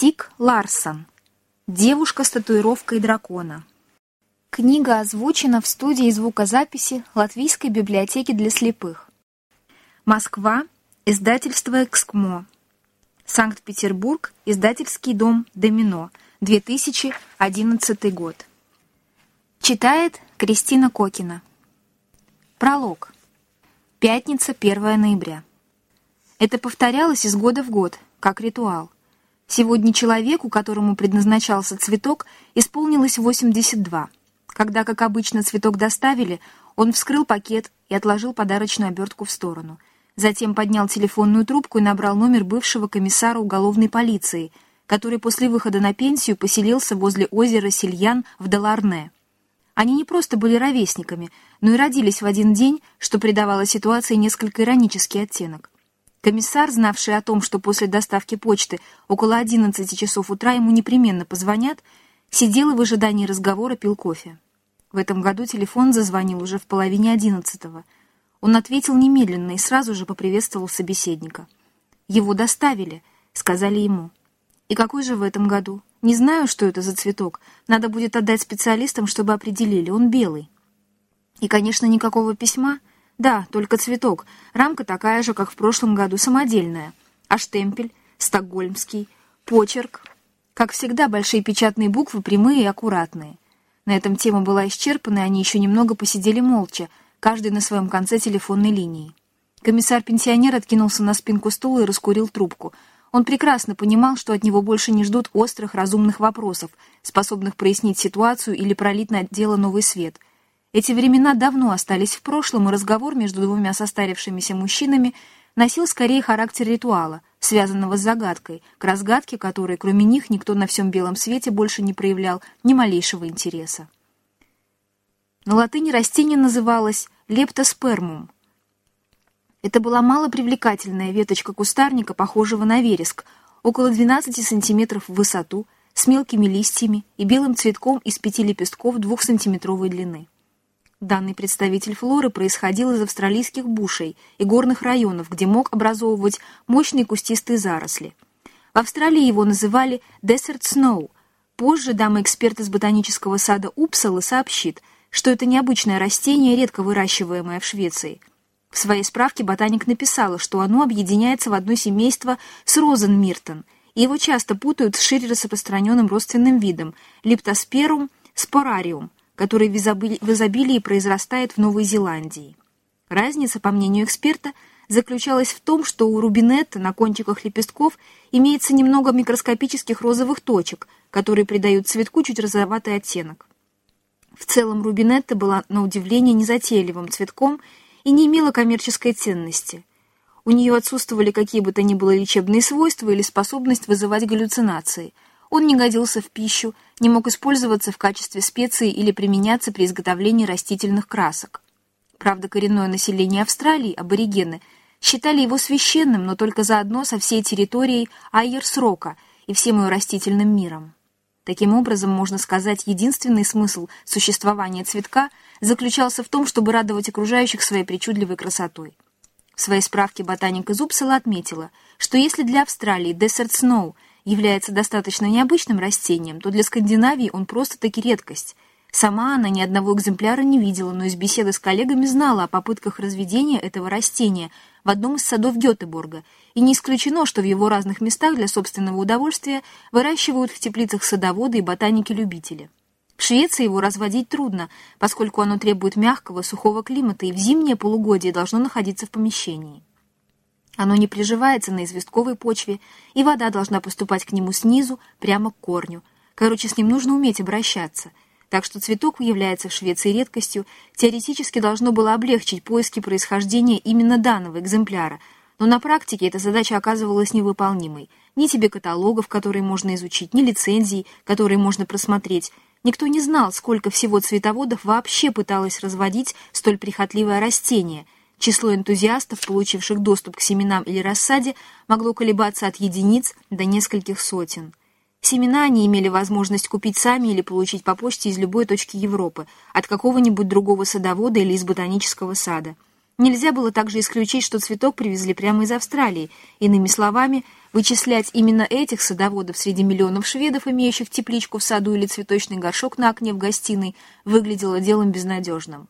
Стик Ларсон. Девушка с татуировкой дракона. Книга озвучена в студии звукозаписи Латвийской библиотеки для слепых. Москва. Издательство «Экскмо». Санкт-Петербург. Издательский дом «Домино». 2011 год. Читает Кристина Кокина. Пролог. Пятница, 1 ноября. Это повторялось из года в год, как ритуал. Сегодня человеку, которому предназначался цветок, исполнилось 82. Когда, как обычно, цветок доставили, он вскрыл пакет и отложил подарочную обертку в сторону. Затем поднял телефонную трубку и набрал номер бывшего комиссара уголовной полиции, который после выхода на пенсию поселился возле озера Сильян в Даларне. Они не просто были ровесниками, но и родились в один день, что придавало ситуации несколько иронический оттенок. Комиссар, знавший о том, что после доставки почты около 11 часов утра ему непременно позвонят, сидел в ожидании разговора пил кофе. В этом году телефон зазвонил уже в половине одиннадцатого. Он ответил немедленно и сразу же поприветствовал собеседника. «Его доставили», — сказали ему. «И какой же в этом году? Не знаю, что это за цветок. Надо будет отдать специалистам, чтобы определили. Он белый». И, конечно, никакого письма — да, только цветок. Рамка такая же, как в прошлом году, самодельная. А штемпель, стокгольмский, почерк. Как всегда, большие печатные буквы прямые и аккуратные. На этом тема была исчерпана, и они еще немного посидели молча, каждый на своем конце телефонной линии. Комиссар-пенсионер откинулся на спинку стула и раскурил трубку. Он прекрасно понимал, что от него больше не ждут острых, разумных вопросов, способных прояснить ситуацию или пролить на дело новый свет — эти времена давно остались в прошлом, и разговор между двумя состарившимися мужчинами носил скорее характер ритуала, связанного с загадкой, к разгадке которой, кроме них, никто на всем белом свете больше не проявлял ни малейшего интереса. На латыни растение называлось лептоспермум. Это была малопривлекательная веточка кустарника, похожего на вереск, около 12 сантиметров в высоту, с мелкими листьями и белым цветком из пяти лепестков двухсантиметровой длины. Данный представитель флоры происходил из австралийских бушей и горных районов, где мог образовывать мощные кустистые заросли. В Австралии его называли «desert snow». Позже дама-эксперт из ботанического сада Упсалы сообщит, что это необычное растение, редко выращиваемое в Швеции. В своей справке ботаник написала, что оно объединяется в одно семейство с розенмиртон, и его часто путают с шире распространенным родственным видом – липтосперум спорариум – который в изобилии произрастает в Новой Зеландии. Разница, по мнению эксперта, заключалась в том, что у рубинетта на кончиках лепестков имеется немного микроскопических розовых точек, которые придают цветку чуть розоватый оттенок. В целом рубинетта была, на удивление, незатейливым цветком и не имела коммерческой ценности. У нее отсутствовали какие бы то ни было лечебные свойства или способность вызывать галлюцинации – он не годился в пищу, не мог использоваться в качестве специи или применяться при изготовлении растительных красок. Правда, коренное население Австралии, аборигены, считали его священным, но только заодно со всей территорией Айерсрока и всем ее растительным миром. Таким образом, можно сказать, единственный смысл существования цветка заключался в том, чтобы радовать окружающих своей причудливой красотой. В своей справке ботаник из Упсала отметила, что если для Австралии Desert Snow – является достаточно необычным растением, то для Скандинавии он просто-таки редкость. Сама она ни одного экземпляра не видела, но из беседы с коллегами знала о попытках разведения этого растения в одном из садов Гетеборга, и не исключено, что в его разных местах для собственного удовольствия выращивают в теплицах садоводы и ботаники-любители. В Швеции его разводить трудно, поскольку оно требует мягкого, сухого климата и в зимнее полугодие должно находиться в помещении. Оно не приживается на известковой почве, и вода должна поступать к нему снизу, прямо к корню. Короче, с ним нужно уметь обращаться. Так что цветок является в Швеции редкостью, теоретически должно было облегчить поиски происхождения именно данного экземпляра, но на практике эта задача оказывалась невыполнимой. Ни тебе каталогов, которые можно изучить, ни лицензий, которые можно просмотреть. Никто не знал, сколько всего цветоводов вообще пыталось разводить столь прихотливое растение – Число энтузиастов, получивших доступ к семенам или рассаде, могло колебаться от единиц до нескольких сотен. Семена они имели возможность купить сами или получить по почте из любой точки Европы, от какого-нибудь другого садовода или из ботанического сада. Нельзя было также исключить, что цветок привезли прямо из Австралии. Иными словами, Вычислять именно этих садоводов среди миллионов шведов, имеющих тепличку в саду или цветочный горшок на окне в гостиной, выглядело делом безнадежным.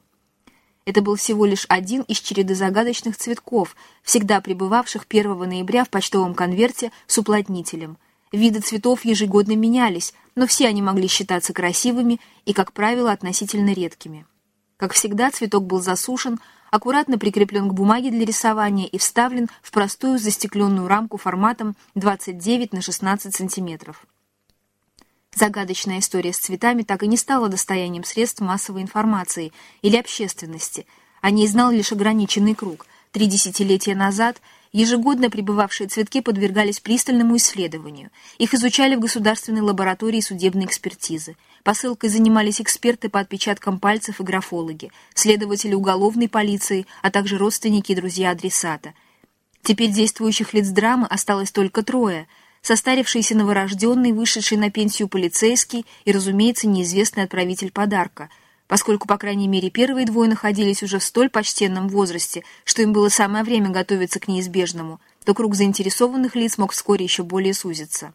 Это был всего лишь один из череды загадочных цветков, всегда пребывавших 1 ноября в почтовом конверте с уплотнителем. Виды цветов ежегодно менялись, но все они могли считаться красивыми и, как правило, относительно редкими. Как всегда, цветок был засушен, аккуратно прикреплен к бумаге для рисования и вставлен в простую застекленную рамку форматом 29 на 16 сантиметров. Загадочная история с цветами так и не стала достоянием средств массовой информации или общественности. О ней знал лишь ограниченный круг. Три десятилетия назад ежегодно прибывавшие цветки подвергались пристальному исследованию. Их изучали в государственной лаборатории судебной экспертизы. Посылкой занимались эксперты по отпечаткам пальцев и графологи, следователи уголовной полиции, а также родственники и друзья адресата. Теперь действующих лиц драмы осталось только трое – состарившийся новорожденный, вышедший на пенсию полицейский и, разумеется, неизвестный отправитель подарка, поскольку, по крайней мере, первые двое находились уже в столь почтенном возрасте, что им было самое время готовиться к неизбежному, то круг заинтересованных лиц мог вскоре еще более сузиться.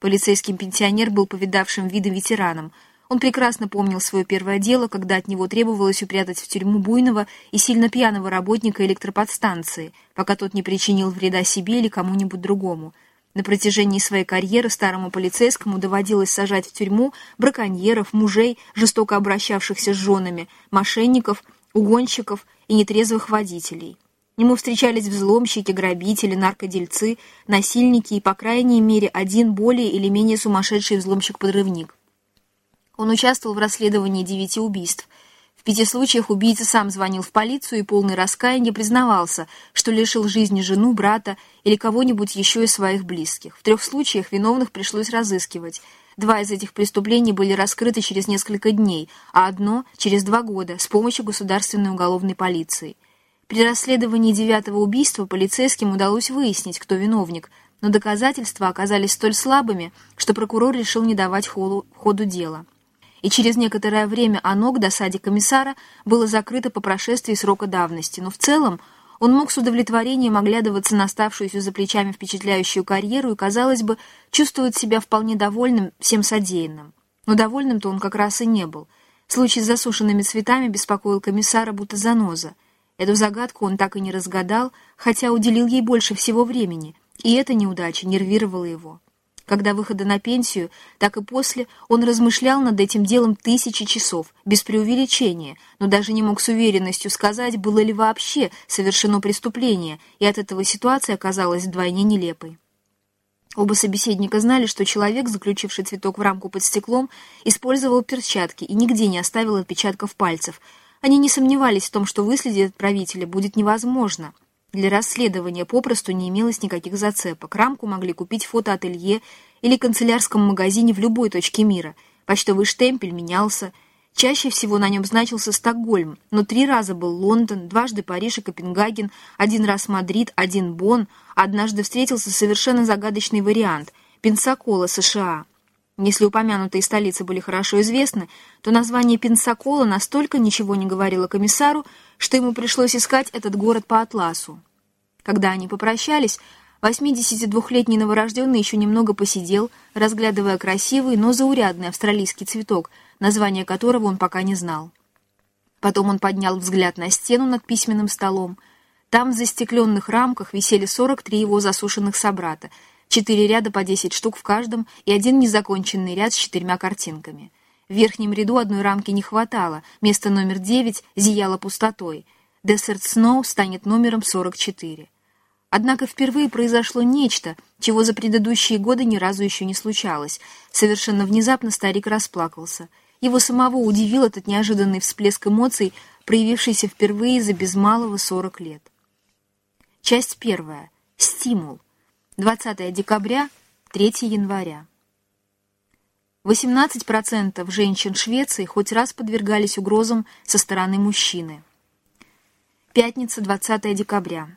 Полицейский пенсионер был повидавшим видом ветераном. Он прекрасно помнил свое первое дело, когда от него требовалось упрятать в тюрьму буйного и сильно пьяного работника электроподстанции, пока тот не причинил вреда себе или кому-нибудь другому. На протяжении своей карьеры старому полицейскому доводилось сажать в тюрьму браконьеров, мужей, жестоко обращавшихся с женами, мошенников, угонщиков и нетрезвых водителей. Ему встречались взломщики, грабители, наркодельцы, насильники и, по крайней мере, один более или менее сумасшедший взломщик-подрывник. Он участвовал в расследовании девяти убийств. Пяти случаях убийца сам звонил в полицию и полный раскаяния признавался, что лишил жизни жену, брата или кого-нибудь еще из своих близких. В трех случаях виновных пришлось разыскивать. Два из этих преступлений были раскрыты через несколько дней, а одно — через два года с помощью государственной уголовной полиции. При расследовании девятого убийства полицейским удалось выяснить, кто виновник, но доказательства оказались столь слабыми, что прокурор решил не давать ходу, ходу дела. И через некоторое время оно к досаде комиссара было закрыто по прошествии срока давности, но в целом он мог с удовлетворением оглядываться на оставшуюся за плечами впечатляющую карьеру и, казалось бы, чувствовать себя вполне довольным всем содеянным. Но довольным-то он как раз и не был. Случай с засушенными цветами беспокоил комиссара будто заноза — Эту загадку он так и не разгадал, хотя уделил ей больше всего времени, и эта неудача нервировала его. Когда выхода на пенсию, так и после, он размышлял над этим делом тысячи часов, без преувеличения, но даже не мог с уверенностью сказать, было ли вообще совершено преступление, и от этого ситуация оказалась вдвойне нелепой. Оба собеседника знали, что человек, заключивший цветок в рамку под стеклом, использовал перчатки и нигде не оставил отпечатков пальцев — они не сомневались в том, что выследить отправителя будет невозможно. Для расследования попросту не имелось никаких зацепок. Рамку могли купить в фотоателье или канцелярском магазине в любой точке мира. Почтовый штемпель менялся. Чаще всего на нем значился Стокгольм, но три раза был Лондон, дважды Париж и Копенгаген, один раз Мадрид, один Бонн, однажды встретился совершенно загадочный вариант – Пенсакола, США – если упомянутые столицы были хорошо известны, то название Пенсакола настолько ничего не говорило комиссару, что ему пришлось искать этот город по атласу. Когда они попрощались, 82-летний новорожденный еще немного посидел, разглядывая красивый, но заурядный австралийский цветок, название которого он пока не знал. Потом он поднял взгляд на стену над письменным столом. Там в застекленных рамках висели 43 его засушенных собрата — четыре ряда по десять штук в каждом и один незаконченный ряд с четырьмя картинками. В верхнем ряду одной рамки не хватало, место номер девять зияло пустотой. Desert Snow станет номером 44. Однако впервые произошло нечто, чего за предыдущие годы ни разу еще не случалось. Совершенно внезапно старик расплакался. Его самого удивил этот неожиданный всплеск эмоций, проявившийся впервые за без малого 40 лет. Часть первая. Стимул. 20 декабря, 3 января. 18% женщин Швеции хоть раз подвергались угрозам со стороны мужчины. Пятница, 20 декабря.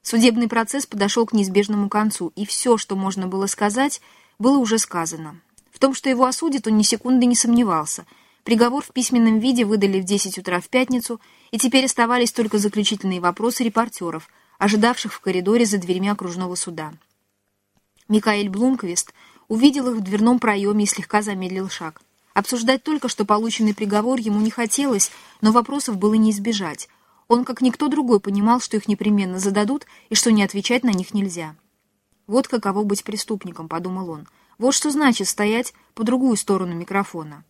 Судебный процесс подошел к неизбежному концу, и все, что можно было сказать, было уже сказано. В том, что его осудят, он ни секунды не сомневался. Приговор в письменном виде выдали в 10 утра в пятницу, и теперь оставались только заключительные вопросы репортеров – ожидавших в коридоре за дверьми окружного суда. Микаэль Блумквист увидел их в дверном проеме и слегка замедлил шаг. Обсуждать только что полученный приговор ему не хотелось, но вопросов было не избежать. Он, как никто другой, понимал, что их непременно зададут и что не отвечать на них нельзя. «Вот каково быть преступником», — подумал он. «Вот что значит стоять по другую сторону микрофона».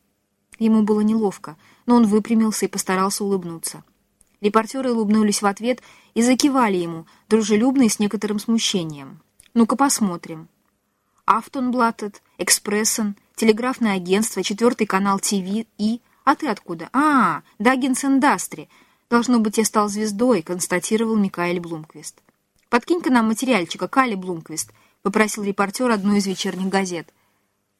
Ему было неловко, но он выпрямился и постарался улыбнуться. Репортеры улыбнулись в ответ и закивали ему, дружелюбно и с некоторым смущением. «Ну-ка посмотрим». «Автонблаттед», «Экспрессен», «Телеграфное агентство», «Четвертый канал ТВ» и... «А ты откуда?» «А, Даггинс Индастри». «Должно быть, я стал звездой», — констатировал Микаэль Блумквист. «Подкинь-ка нам материальчика, Кали Блумквист», — попросил репортер одной из вечерних газет.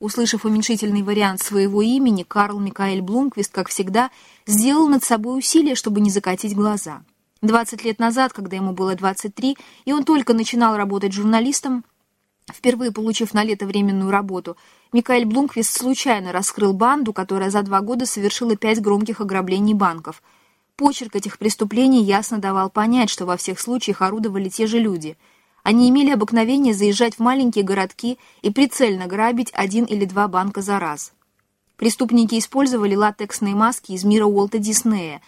Услышав уменьшительный вариант своего имени, Карл Микаэль Блумквист, как всегда, сделал над собой усилие, чтобы не закатить глаза. Двадцать лет назад, когда ему было 23, и он только начинал работать журналистом, впервые получив на лето временную работу, Микаэль Блумквист случайно раскрыл банду, которая за два года совершила пять громких ограблений банков. Почерк этих преступлений ясно давал понять, что во всех случаях орудовали те же люди — они имели обыкновение заезжать в маленькие городки и прицельно грабить один или два банка за раз. Преступники использовали латексные маски из мира Уолта Диснея,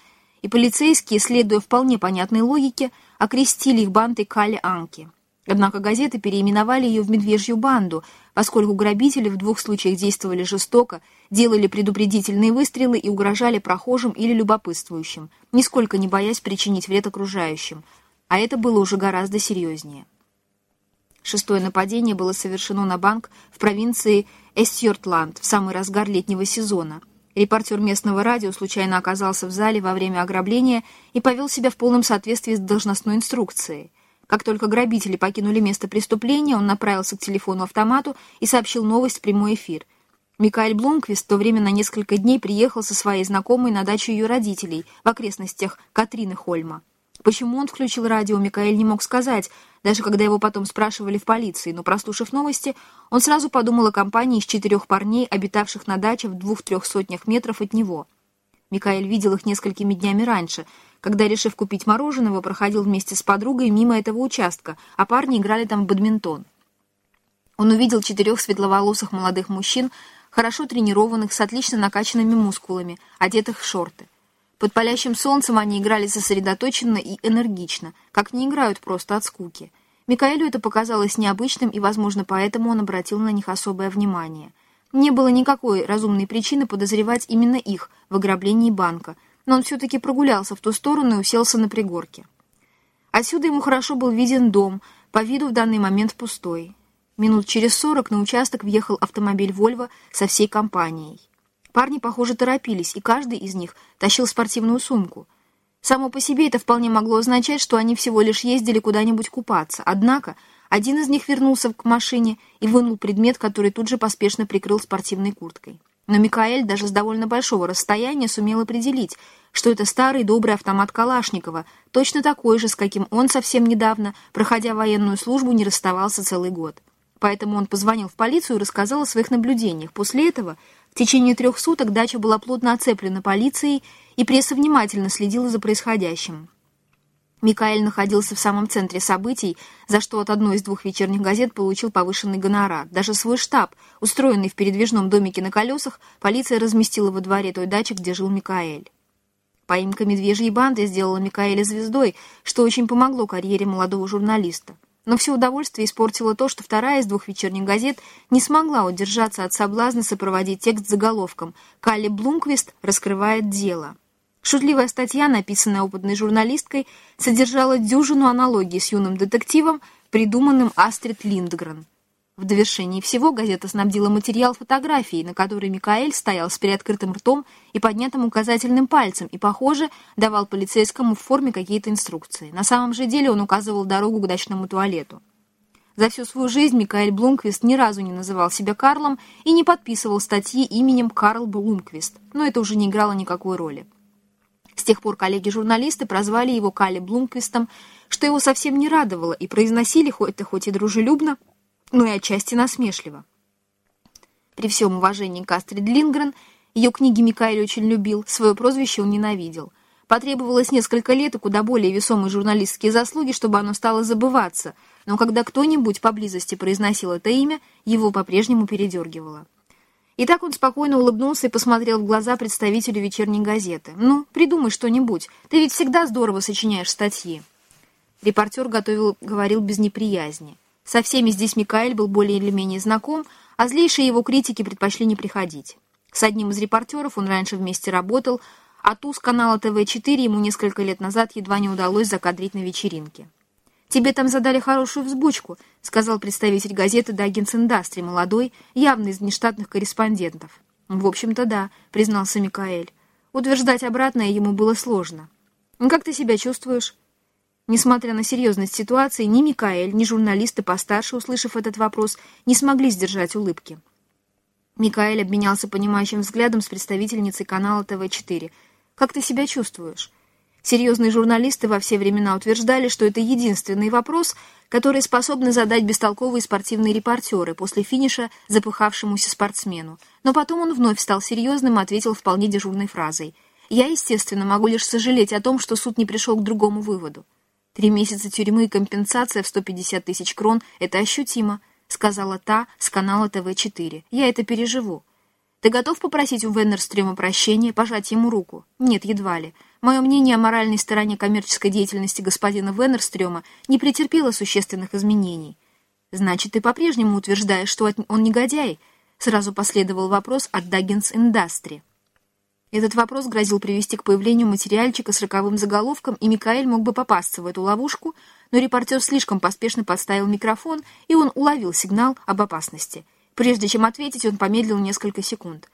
и полицейские, следуя вполне понятной логике, окрестили их бандой Кали Анки. Однако газеты переименовали ее в «Медвежью банду», поскольку грабители в двух случаях действовали жестоко, делали предупредительные выстрелы и угрожали прохожим или любопытствующим, нисколько не боясь причинить вред окружающим. А это было уже гораздо серьезнее. Шестое нападение было совершено на банк в провинции Эстьортланд в самый разгар летнего сезона. Репортер местного радио случайно оказался в зале во время ограбления и повел себя в полном соответствии с должностной инструкцией. Как только грабители покинули место преступления, он направился к телефону-автомату и сообщил новость в прямой эфир. Микаэль Блумквист в то время на несколько дней приехал со своей знакомой на дачу ее родителей в окрестностях Катрины Хольма. Почему он включил радио, Микаэль не мог сказать, даже когда его потом спрашивали в полиции, но, прослушав новости, он сразу подумал о компании из четырех парней, обитавших на даче в двух-трех сотнях метров от него. Микаэль видел их несколькими днями раньше, когда, решив купить мороженого, проходил вместе с подругой мимо этого участка, а парни играли там в бадминтон. Он увидел четырех светловолосых молодых мужчин, хорошо тренированных, с отлично накачанными мускулами, одетых в шорты. Под палящим солнцем они играли сосредоточенно и энергично, как не играют просто от скуки. Микаэлю это показалось необычным, и, возможно, поэтому он обратил на них особое внимание. Не было никакой разумной причины подозревать именно их в ограблении банка, но он все-таки прогулялся в ту сторону и уселся на пригорке. Отсюда ему хорошо был виден дом, по виду в данный момент пустой. Минут через сорок на участок въехал автомобиль «Вольво» со всей компанией. Парни, похоже, торопились, и каждый из них тащил спортивную сумку. Само по себе это вполне могло означать, что они всего лишь ездили куда-нибудь купаться. Однако один из них вернулся к машине и вынул предмет, который тут же поспешно прикрыл спортивной курткой. Но Микаэль даже с довольно большого расстояния сумел определить, что это старый добрый автомат Калашникова, точно такой же, с каким он совсем недавно, проходя военную службу, не расставался целый год. Поэтому он позвонил в полицию и рассказал о своих наблюдениях. После этого в течение трех суток дача была плотно оцеплена полицией, и пресса внимательно следила за происходящим. Микаэль находился в самом центре событий, за что от одной из двух вечерних газет получил повышенный гонорар. Даже свой штаб, устроенный в передвижном домике на колесах, полиция разместила во дворе той дачи, где жил Микаэль. Поимка медвежьей банды сделала Микаэля звездой, что очень помогло карьере молодого журналиста. Но все удовольствие испортило то, что вторая из двух вечерних газет не смогла удержаться от соблазна сопроводить текст заголовком «Калли Блумквист раскрывает дело». Шутливая статья, написанная опытной журналисткой, содержала дюжину аналогий с юным детективом, придуманным Астрид Линдгрен. В довершении всего газета снабдила материал фотографией, на которой Микаэль стоял с приоткрытым ртом и поднятым указательным пальцем и, похоже, давал полицейскому в форме какие-то инструкции. На самом же деле он указывал дорогу к дачному туалету. За всю свою жизнь Микаэль Блумквист ни разу не называл себя Карлом и не подписывал статьи именем Карл Блумквист, но это уже не играло никакой роли. С тех пор коллеги-журналисты прозвали его Калли Блумквистом, что его совсем не радовало, и произносили это хоть и дружелюбно, но и отчасти насмешливо. При всем уважении к Астрид Лингрен, ее книги Микаэль очень любил, свое прозвище он ненавидел. Потребовалось несколько лет и куда более весомые журналистские заслуги, чтобы оно стало забываться, но когда кто-нибудь поблизости произносил это имя, его по-прежнему передергивало. И так он спокойно улыбнулся и посмотрел в глаза представителю вечерней газеты. «Ну, придумай что-нибудь. Ты ведь всегда здорово сочиняешь статьи». Репортер готовил, говорил без неприязни. Со всеми здесь Микаэль был более или менее знаком, а злейшие его критики предпочли не приходить. С одним из репортеров он раньше вместе работал, а ту с канала ТВ-4 ему несколько лет назад едва не удалось закадрить на вечеринке. «Тебе там задали хорошую взбучку», — сказал представитель газеты «Даггинс Индастри», молодой, явно из внештатных корреспондентов. «В общем-то, да», — признался Микаэль. Утверждать обратное ему было сложно. «Как ты себя чувствуешь?» Несмотря на серьезность ситуации, ни Микаэль, ни журналисты постарше, услышав этот вопрос, не смогли сдержать улыбки. Микаэль обменялся понимающим взглядом с представительницей канала ТВ-4. «Как ты себя чувствуешь?» Серьезные журналисты во все времена утверждали, что это единственный вопрос, который способны задать бестолковые спортивные репортеры после финиша запыхавшемуся спортсмену. Но потом он вновь стал серьезным и ответил вполне дежурной фразой. «Я, естественно, могу лишь сожалеть о том, что суд не пришел к другому выводу. Три месяца тюрьмы и компенсация в 150 тысяч крон — это ощутимо, сказала та с канала ТВ-4. Я это переживу. Ты готов попросить у Веннерстрема прощения, пожать ему руку? Нет, едва ли. Мое мнение о моральной стороне коммерческой деятельности господина Веннерстрема не претерпело существенных изменений. Значит, ты по-прежнему утверждаешь, что он негодяй? Сразу последовал вопрос от Даггинс Индастри. Этот вопрос грозил привести к появлению материальчика с роковым заголовком, и Микаэль мог бы попасться в эту ловушку, но репортер слишком поспешно подставил микрофон, и он уловил сигнал об опасности. Прежде чем ответить, он помедлил несколько секунд.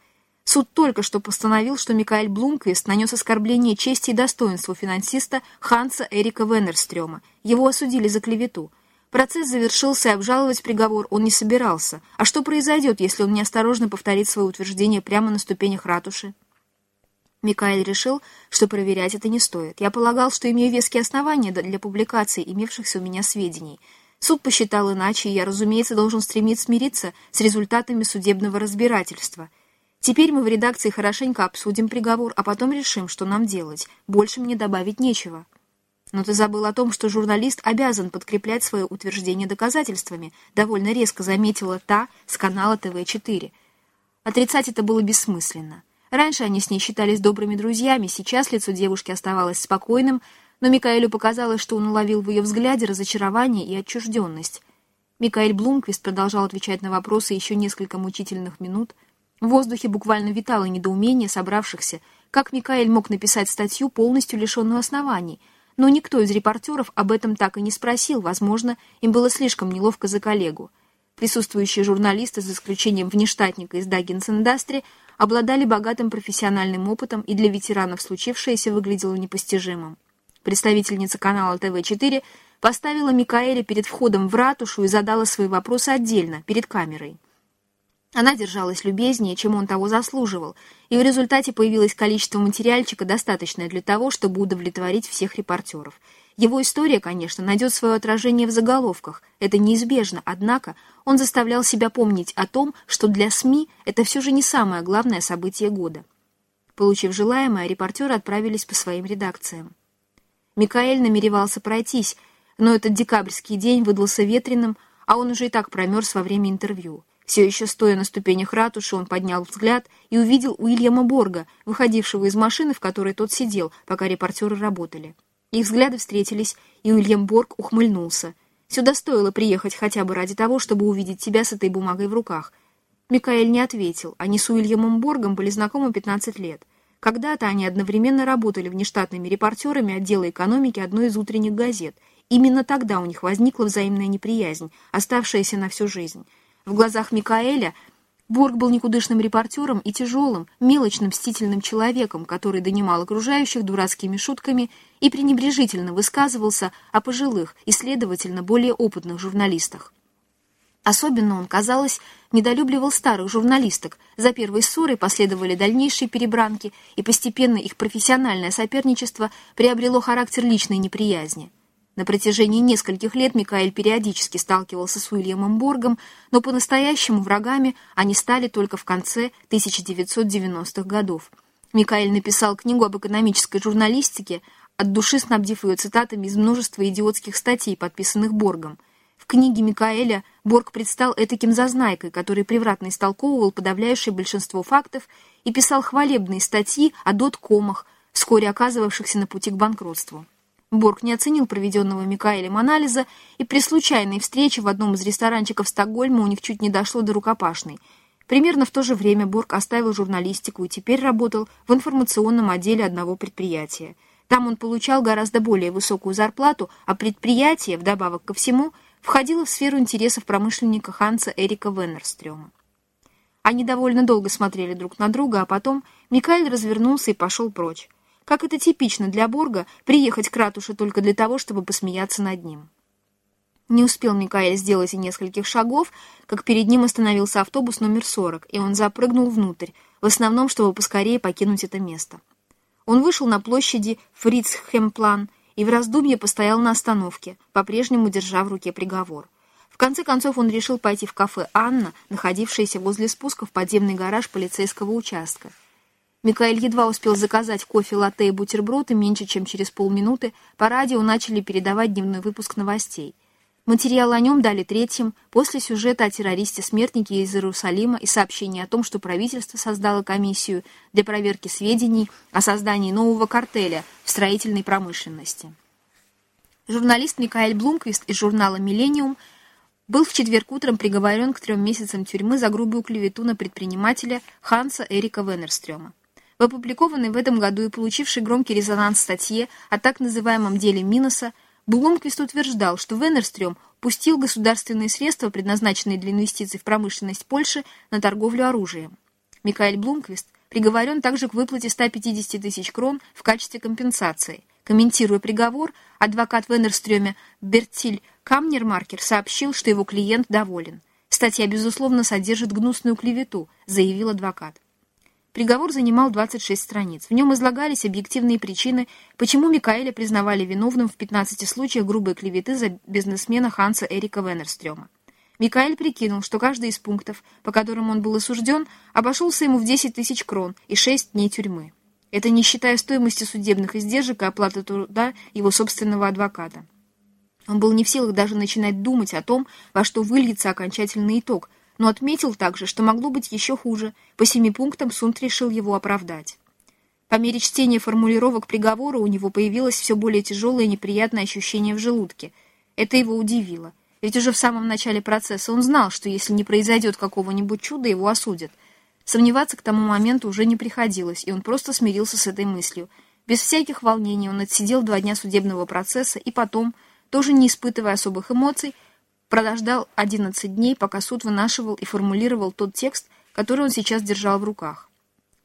Суд только что постановил, что Микаэль Блумквист нанес оскорбление чести и достоинству финансиста Ханса Эрика Веннерстрёма. Его осудили за клевету. Процесс завершился, и обжаловать приговор он не собирался. А что произойдет, если он неосторожно повторит свое утверждение прямо на ступенях ратуши? Микаэль решил, что проверять это не стоит. Я полагал, что имею веские основания для публикации имевшихся у меня сведений. Суд посчитал иначе, и я, разумеется, должен стремиться смириться с результатами судебного разбирательства. Теперь мы в редакции хорошенько обсудим приговор, а потом решим, что нам делать. Больше мне добавить нечего. Но ты забыл о том, что журналист обязан подкреплять свое утверждение доказательствами, довольно резко заметила та с канала ТВ-4. Отрицать это было бессмысленно. Раньше они с ней считались добрыми друзьями, сейчас лицо девушки оставалось спокойным, но Микаэлю показалось, что он уловил в ее взгляде разочарование и отчужденность. Микаэль Блумквист продолжал отвечать на вопросы еще несколько мучительных минут. В воздухе буквально витало недоумение собравшихся, как Микаэль мог написать статью, полностью лишенную оснований, но никто из репортеров об этом так и не спросил, возможно, им было слишком неловко за коллегу. Присутствующие журналисты, за исключением внештатника из Даггинс Индастри, обладали богатым профессиональным опытом, и для ветеранов случившееся выглядело непостижимым. Представительница канала ТВ-4 поставила Микаэля перед входом в ратушу и задала свои вопросы отдельно, перед камерой. Она держалась любезнее, чем он того заслуживал, и в результате появилось количество материальчика, достаточное для того, чтобы удовлетворить всех репортеров – его история, конечно, найдет свое отражение в заголовках, это неизбежно, однако он заставлял себя помнить о том, что для СМИ это все же не самое главное событие года. Получив желаемое, репортеры отправились по своим редакциям. Микаэль намеревался пройтись, но этот декабрьский день выдался ветреным, а он уже и так промерз во время интервью. Все еще стоя на ступенях ратуши, он поднял взгляд и увидел Уильяма Борга, выходившего из машины, в которой тот сидел, пока репортеры работали. Их взгляды встретились, и Уильям Борг ухмыльнулся. «Сюда стоило приехать хотя бы ради того, чтобы увидеть тебя с этой бумагой в руках». Микаэль не ответил. Они с Уильямом Боргом были знакомы 15 лет. Когда-то они одновременно работали внештатными репортерами отдела экономики одной из утренних газет. Именно тогда у них возникла взаимная неприязнь, оставшаяся на всю жизнь. В глазах Микаэля Борг был никудышным репортером и тяжелым, мелочным, мстительным человеком, который донимал окружающих дурацкими шутками и пренебрежительно высказывался о пожилых и, следовательно, более опытных журналистах. Особенно он, казалось, недолюбливал старых журналисток. За первой ссорой последовали дальнейшие перебранки, и постепенно их профессиональное соперничество приобрело характер личной неприязни. На протяжении нескольких лет Микаэль периодически сталкивался с Уильямом Боргом, но по-настоящему врагами они стали только в конце 1990-х годов. Микаэль написал книгу об экономической журналистике, от души снабдив ее цитатами из множества идиотских статей, подписанных Боргом. В книге Микаэля Борг предстал этаким зазнайкой, который превратно истолковывал подавляющее большинство фактов и писал хвалебные статьи о доткомах, вскоре оказывавшихся на пути к банкротству. Борг не оценил проведенного Микаэлем анализа, и при случайной встрече в одном из ресторанчиков Стокгольма у них чуть не дошло до рукопашной. Примерно в то же время Борг оставил журналистику и теперь работал в информационном отделе одного предприятия. Там он получал гораздо более высокую зарплату, а предприятие, вдобавок ко всему, входило в сферу интересов промышленника Ханса Эрика Веннерстрёма. Они довольно долго смотрели друг на друга, а потом Микаэль развернулся и пошел прочь. Как это типично для Борга, приехать к ратуше только для того, чтобы посмеяться над ним. Не успел Микаэль сделать и нескольких шагов, как перед ним остановился автобус номер 40, и он запрыгнул внутрь, в основном, чтобы поскорее покинуть это место. Он вышел на площади Фрицхемплан и в раздумье постоял на остановке, по-прежнему держа в руке приговор. В конце концов он решил пойти в кафе «Анна», находившееся возле спуска в подземный гараж полицейского участка. Микаэль едва успел заказать кофе, латте и бутерброд, и меньше чем через полминуты по радио начали передавать дневной выпуск новостей. Материал о нем дали третьим, после сюжета о террористе-смертнике из Иерусалима и сообщения о том, что правительство создало комиссию для проверки сведений о создании нового картеля в строительной промышленности. Журналист Микаэль Блумквист из журнала «Миллениум» был в четверг утром приговорен к трем месяцам тюрьмы за грубую клевету на предпринимателя Ханса Эрика Веннерстрёма в опубликованной в этом году и получившей громкий резонанс статье о так называемом деле Миноса, Блумквист утверждал, что Веннерстрём пустил государственные средства, предназначенные для инвестиций в промышленность Польши, на торговлю оружием. Микаэль Блумквист приговорен также к выплате 150 тысяч крон в качестве компенсации. Комментируя приговор, адвокат Веннерстрёме Бертиль Камнермаркер сообщил, что его клиент доволен. Статья, безусловно, содержит гнусную клевету, заявил адвокат. Приговор занимал 26 страниц. В нем излагались объективные причины, почему Микаэля признавали виновным в 15 случаях грубой клеветы за бизнесмена Ханса Эрика Веннерстрёма. Микаэль прикинул, что каждый из пунктов, по которым он был осужден, обошелся ему в 10 тысяч крон и 6 дней тюрьмы. Это не считая стоимости судебных издержек и оплаты труда его собственного адвоката. Он был не в силах даже начинать думать о том, во что выльется окончательный итог – но отметил также, что могло быть еще хуже. По семи пунктам суд решил его оправдать. По мере чтения формулировок приговора у него появилось все более тяжелое и неприятное ощущение в желудке. Это его удивило. Ведь уже в самом начале процесса он знал, что если не произойдет какого-нибудь чуда, его осудят. Сомневаться к тому моменту уже не приходилось, и он просто смирился с этой мыслью. Без всяких волнений он отсидел два дня судебного процесса и потом, тоже не испытывая особых эмоций, Продождал 11 дней, пока суд вынашивал и формулировал тот текст, который он сейчас держал в руках.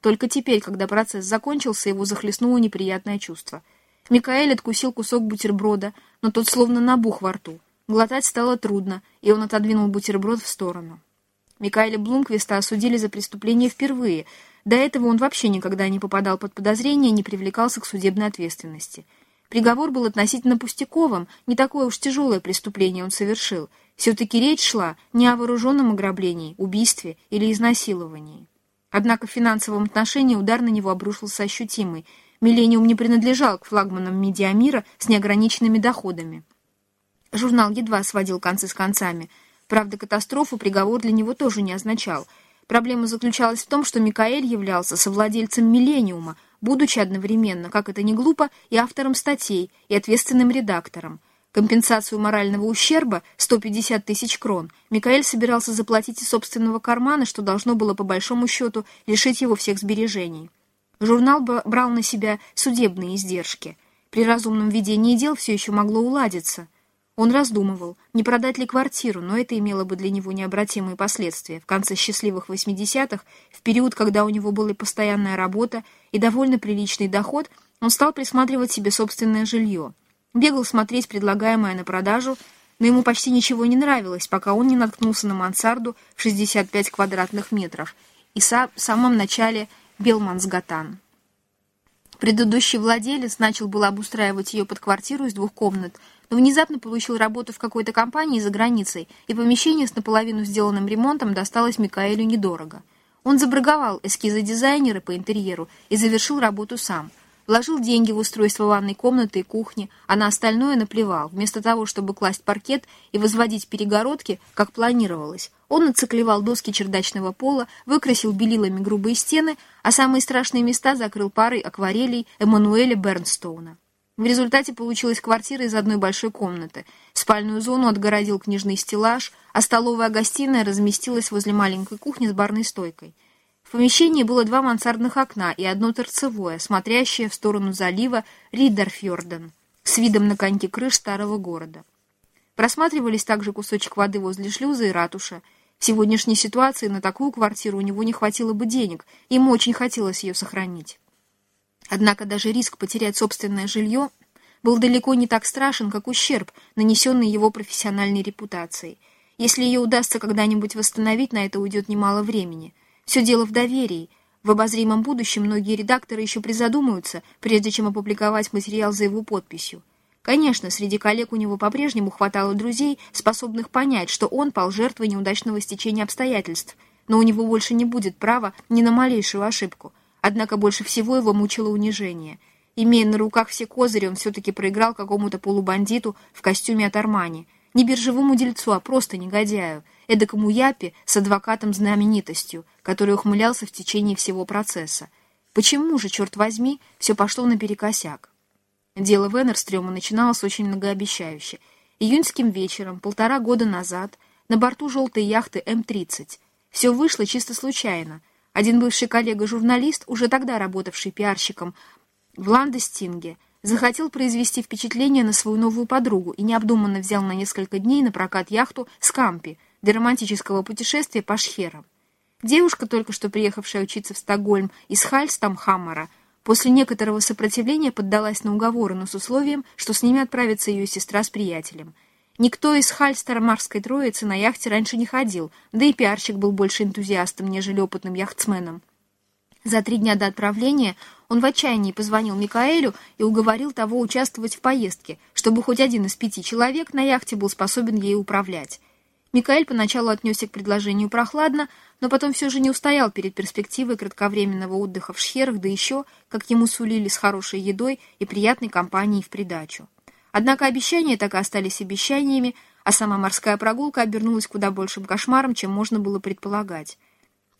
Только теперь, когда процесс закончился, его захлестнуло неприятное чувство. Микаэль откусил кусок бутерброда, но тот словно набух во рту. Глотать стало трудно, и он отодвинул бутерброд в сторону. Микаэля Блумквиста осудили за преступление впервые. До этого он вообще никогда не попадал под подозрение и не привлекался к судебной ответственности. Приговор был относительно пустяковым, не такое уж тяжелое преступление он совершил. Все-таки речь шла не о вооруженном ограблении, убийстве или изнасиловании. Однако в финансовом отношении удар на него обрушился ощутимый. «Миллениум» не принадлежал к флагманам медиамира с неограниченными доходами. Журнал едва сводил концы с концами. Правда, катастрофу приговор для него тоже не означал. Проблема заключалась в том, что Микаэль являлся совладельцем «Миллениума», будучи одновременно, как это не глупо, и автором статей, и ответственным редактором. Компенсацию морального ущерба, 150 тысяч крон, Микаэль собирался заплатить из собственного кармана, что должно было по большому счету лишить его всех сбережений. Журнал брал на себя судебные издержки. При разумном ведении дел все еще могло уладиться. Он раздумывал, не продать ли квартиру, но это имело бы для него необратимые последствия. В конце счастливых 80-х, в период, когда у него была постоянная работа и довольно приличный доход, он стал присматривать себе собственное жилье. Бегал смотреть предлагаемое на продажу, но ему почти ничего не нравилось, пока он не наткнулся на мансарду в 65 квадратных метров и в самом начале Белмансгатан. Предыдущий владелец начал было обустраивать ее под квартиру из двух комнат – но внезапно получил работу в какой-то компании за границей, и помещение с наполовину сделанным ремонтом досталось Микаэлю недорого. Он забраговал эскизы дизайнера по интерьеру и завершил работу сам. вложил деньги в устройство ванной комнаты и кухни, а на остальное наплевал. Вместо того, чтобы класть паркет и возводить перегородки, как планировалось, он нацеклевал доски чердачного пола, выкрасил белилами грубые стены, а самые страшные места закрыл парой акварелей Эммануэля Бернстоуна. В результате получилась квартира из одной большой комнаты. Спальную зону отгородил книжный стеллаж, а столовая гостиная разместилась возле маленькой кухни с барной стойкой. В помещении было два мансардных окна и одно торцевое, смотрящее в сторону залива Ридерфьорден, с видом на коньки крыш старого города. Просматривались также кусочек воды возле шлюза и ратуша. В сегодняшней ситуации на такую квартиру у него не хватило бы денег, ему очень хотелось ее сохранить. Однако даже риск потерять собственное жилье был далеко не так страшен, как ущерб, нанесенный его профессиональной репутацией. Если ее удастся когда-нибудь восстановить, на это уйдет немало времени. Все дело в доверии. В обозримом будущем многие редакторы еще призадумаются, прежде чем опубликовать материал за его подписью. Конечно, среди коллег у него по-прежнему хватало друзей, способных понять, что он пал жертвой неудачного стечения обстоятельств, но у него больше не будет права ни на малейшую ошибку – Однако больше всего его мучило унижение. Имея на руках все козыри, он все-таки проиграл какому-то полубандиту в костюме от Армани. Не биржевому дельцу, а просто негодяю, эдакому япе с адвокатом-знаменитостью, который ухмылялся в течение всего процесса. Почему же, черт возьми, все пошло наперекосяк? Дело Веннерстрёма начиналось очень многообещающе. Июньским вечером, полтора года назад, на борту желтой яхты М-30. Все вышло чисто случайно — один бывший коллега-журналист, уже тогда работавший пиарщиком в Ландестинге, захотел произвести впечатление на свою новую подругу и необдуманно взял на несколько дней на прокат яхту «Скампи» для романтического путешествия по Шхерам. Девушка, только что приехавшая учиться в Стокгольм из Хальстамхаммара, после некоторого сопротивления поддалась на уговоры, но с условием, что с ними отправится ее сестра с приятелем – Никто из Хальстера-Марской троицы на яхте раньше не ходил, да и пиарщик был больше энтузиастом, нежели опытным яхтсменом. За три дня до отправления он в отчаянии позвонил Микаэлю и уговорил того участвовать в поездке, чтобы хоть один из пяти человек на яхте был способен ей управлять. Микаэль поначалу отнесся к предложению прохладно, но потом все же не устоял перед перспективой кратковременного отдыха в Шхерах, да еще, как ему сулили, с хорошей едой и приятной компанией в придачу. Однако обещания так и остались обещаниями, а сама морская прогулка обернулась куда большим кошмаром, чем можно было предполагать.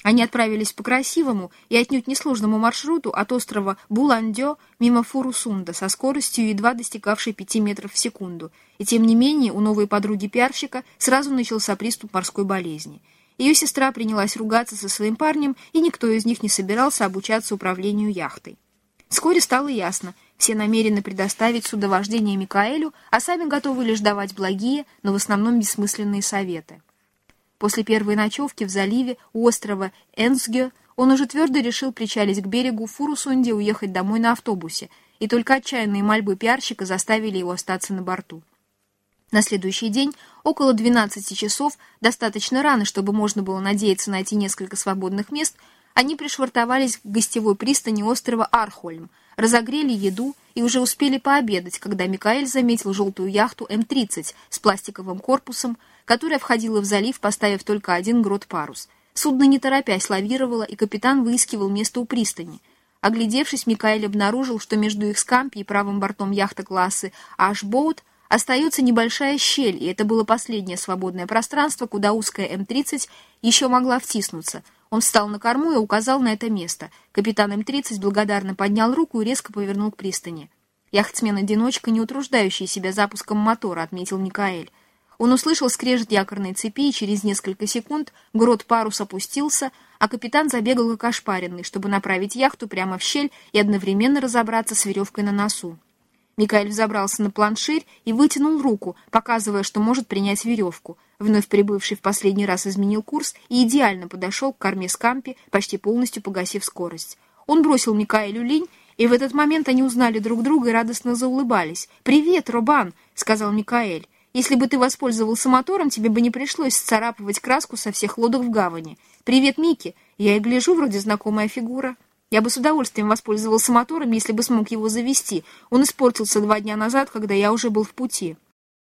Они отправились по красивому и отнюдь несложному маршруту от острова Буландё мимо Фурусунда со скоростью, едва достигавшей 5 метров в секунду. И тем не менее у новой подруги пиарщика сразу начался приступ морской болезни. Ее сестра принялась ругаться со своим парнем, и никто из них не собирался обучаться управлению яхтой. Вскоре стало ясно, все намерены предоставить судовождение Микаэлю, а сами готовы лишь давать благие, но в основном бессмысленные советы. После первой ночевки в заливе у острова Энсгё он уже твердо решил причалить к берегу Фурусунде и уехать домой на автобусе, и только отчаянные мольбы пиарщика заставили его остаться на борту. На следующий день, около 12 часов, достаточно рано, чтобы можно было надеяться найти несколько свободных мест, они пришвартовались к гостевой пристани острова Архольм, разогрели еду и уже успели пообедать, когда Микаэль заметил желтую яхту М-30 с пластиковым корпусом, которая входила в залив, поставив только один грот-парус. Судно не торопясь лавировало, и капитан выискивал место у пристани. Оглядевшись, Микаэль обнаружил, что между их скампи и правым бортом яхты классы «Ашбоут» остается небольшая щель, и это было последнее свободное пространство, куда узкая М-30 еще могла втиснуться — он встал на корму и указал на это место. Капитан М-30 благодарно поднял руку и резко повернул к пристани. «Яхтсмен-одиночка, не утруждающий себя запуском мотора», — отметил Микаэль. Он услышал скрежет якорной цепи, и через несколько секунд грот парус опустился, а капитан забегал как ошпаренный, чтобы направить яхту прямо в щель и одновременно разобраться с веревкой на носу. Микаэль взобрался на планширь и вытянул руку, показывая, что может принять веревку. Вновь прибывший в последний раз изменил курс и идеально подошел к корме Скампи, почти полностью погасив скорость. Он бросил Микаэлю линь, и в этот момент они узнали друг друга и радостно заулыбались. «Привет, Робан!» — сказал Микаэль. «Если бы ты воспользовался мотором, тебе бы не пришлось сцарапывать краску со всех лодок в гавани. Привет, Микки! Я и гляжу, вроде знакомая фигура». Я бы с удовольствием воспользовался мотором, если бы смог его завести. Он испортился два дня назад, когда я уже был в пути.